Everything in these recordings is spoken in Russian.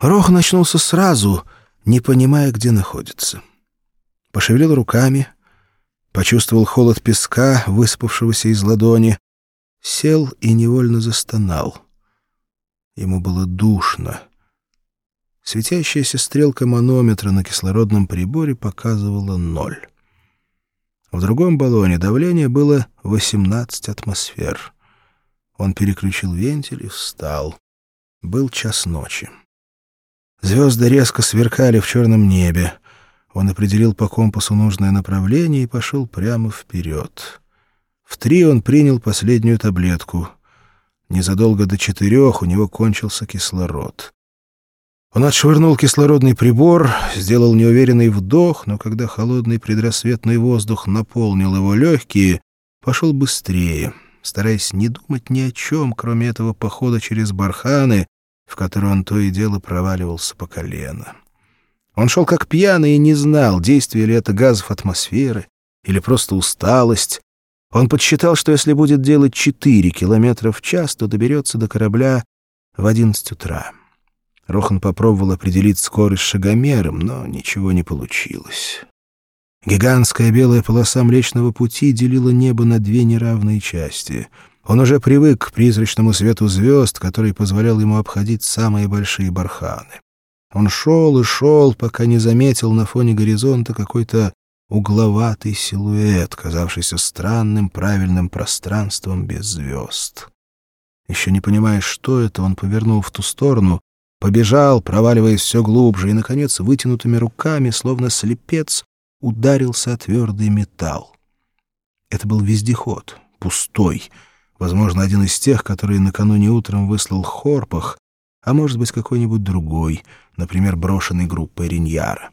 Рох начнулся сразу, не понимая, где находится. Пошевелил руками, почувствовал холод песка, выспавшегося из ладони, сел и невольно застонал. Ему было душно. Светящаяся стрелка манометра на кислородном приборе показывала ноль. В другом баллоне давление было 18 атмосфер. Он переключил вентиль и встал. Был час ночи. Звезды резко сверкали в черном небе. Он определил по компасу нужное направление и пошел прямо вперед. В три он принял последнюю таблетку. Незадолго до четырех у него кончился кислород. Он отшвырнул кислородный прибор, сделал неуверенный вдох, но когда холодный предрассветный воздух наполнил его легкие, пошел быстрее, стараясь не думать ни о чем, кроме этого похода через барханы, в который он то и дело проваливался по колено. Он шел как пьяный и не знал, действие ли это газов атмосферы или просто усталость. Он подсчитал, что если будет делать 4 километра в час, то доберется до корабля в 11 утра. Рохан попробовал определить скорость шагомером, но ничего не получилось. Гигантская белая полоса Млечного Пути делила небо на две неравные части — он уже привык к призрачному свету звезд, который позволял ему обходить самые большие барханы. Он шел и шел, пока не заметил на фоне горизонта какой-то угловатый силуэт, казавшийся странным правильным пространством без звезд. Еще не понимая, что это, он повернул в ту сторону, побежал, проваливаясь все глубже, и, наконец, вытянутыми руками, словно слепец, ударился о твердый металл. Это был вездеход, пустой, Возможно, один из тех, которые накануне утром выслал Хорпах, а может быть, какой-нибудь другой, например, брошенный группой Риньяра.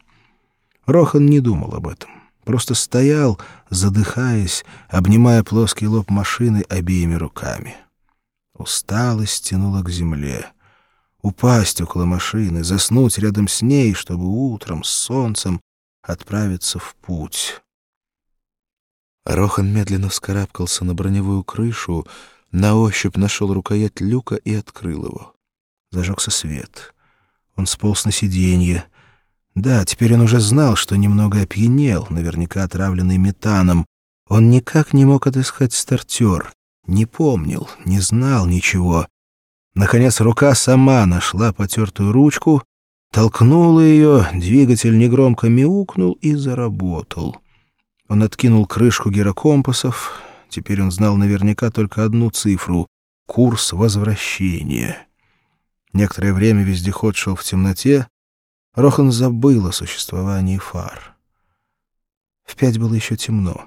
Рохан не думал об этом. Просто стоял, задыхаясь, обнимая плоский лоб машины обеими руками. Усталость тянула к земле. Упасть около машины, заснуть рядом с ней, чтобы утром с солнцем отправиться в путь. Рохан медленно вскарабкался на броневую крышу, на ощупь нашел рукоять люка и открыл его. Зажегся свет. Он сполз на сиденье. Да, теперь он уже знал, что немного опьянел, наверняка отравленный метаном. Он никак не мог отыскать стартер. Не помнил, не знал ничего. Наконец рука сама нашла потертую ручку, толкнула ее, двигатель негромко мяукнул и заработал. Он откинул крышку гирокомпасов. Теперь он знал наверняка только одну цифру — курс возвращения. Некоторое время вездеход шел в темноте. Рохан забыл о существовании фар. В пять было еще темно.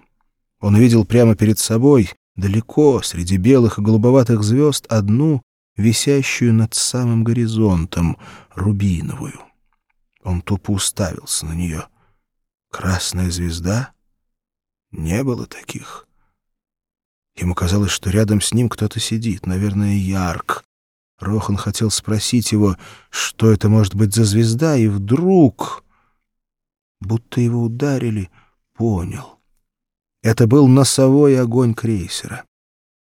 Он увидел прямо перед собой, далеко, среди белых и голубоватых звезд, одну, висящую над самым горизонтом, рубиновую. Он тупо уставился на нее. «Красная звезда?» Не было таких. Ему казалось, что рядом с ним кто-то сидит, наверное, Ярк. Рохан хотел спросить его, что это может быть за звезда, и вдруг, будто его ударили, понял. Это был носовой огонь крейсера.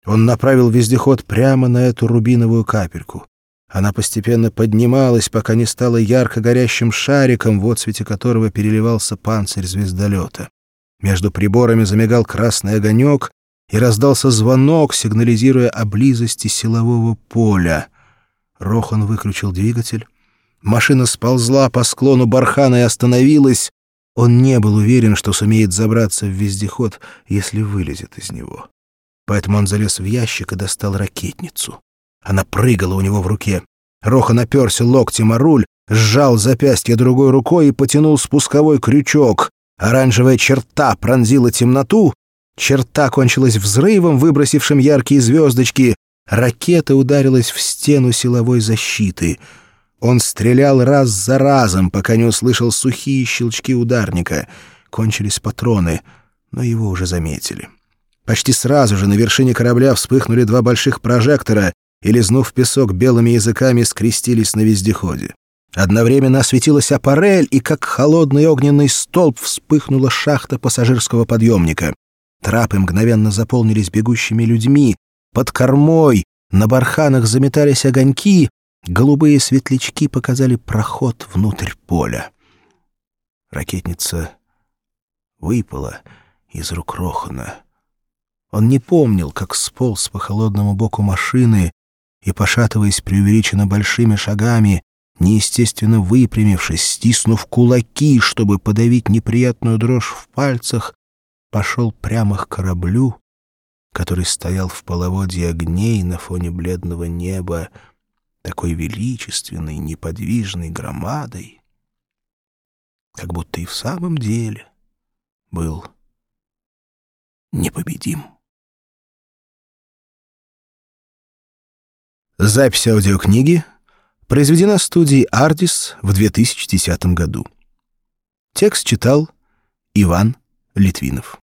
Он направил вездеход прямо на эту рубиновую капельку. Она постепенно поднималась, пока не стала ярко горящим шариком, в отсвете которого переливался панцирь звездолета. Между приборами замигал красный огонек, и раздался звонок, сигнализируя о близости силового поля. Рохан выключил двигатель. Машина сползла по склону бархана и остановилась. Он не был уверен, что сумеет забраться в вездеход, если вылезет из него. Поэтому он залез в ящик и достал ракетницу. Она прыгала у него в руке. Рохан оперся локтем о руль, сжал запястье другой рукой и потянул спусковой крючок. Оранжевая черта пронзила темноту, черта кончилась взрывом, выбросившим яркие звездочки, ракета ударилась в стену силовой защиты. Он стрелял раз за разом, пока не услышал сухие щелчки ударника. Кончились патроны, но его уже заметили. Почти сразу же на вершине корабля вспыхнули два больших прожектора и, лизнув песок белыми языками, скрестились на вездеходе. Одновременно осветилась аппарель, и как холодный огненный столб вспыхнула шахта пассажирского подъемника. Трапы мгновенно заполнились бегущими людьми. Под кормой на барханах заметались огоньки, Голубые светлячки показали проход внутрь поля. Ракетница выпала из рук Рохана. Он не помнил, как сполз по холодному боку машины и, пошатываясь преувеличенно большими шагами, неестественно выпрямившись, стиснув кулаки, чтобы подавить неприятную дрожь в пальцах, пошел прямо к кораблю, который стоял в половодье огней на фоне бледного неба, такой величественной, неподвижной громадой, как будто и в самом деле был непобедим. Запись аудиокниги произведена студией «Ардис» в 2010 году. Текст читал Иван Литвинов.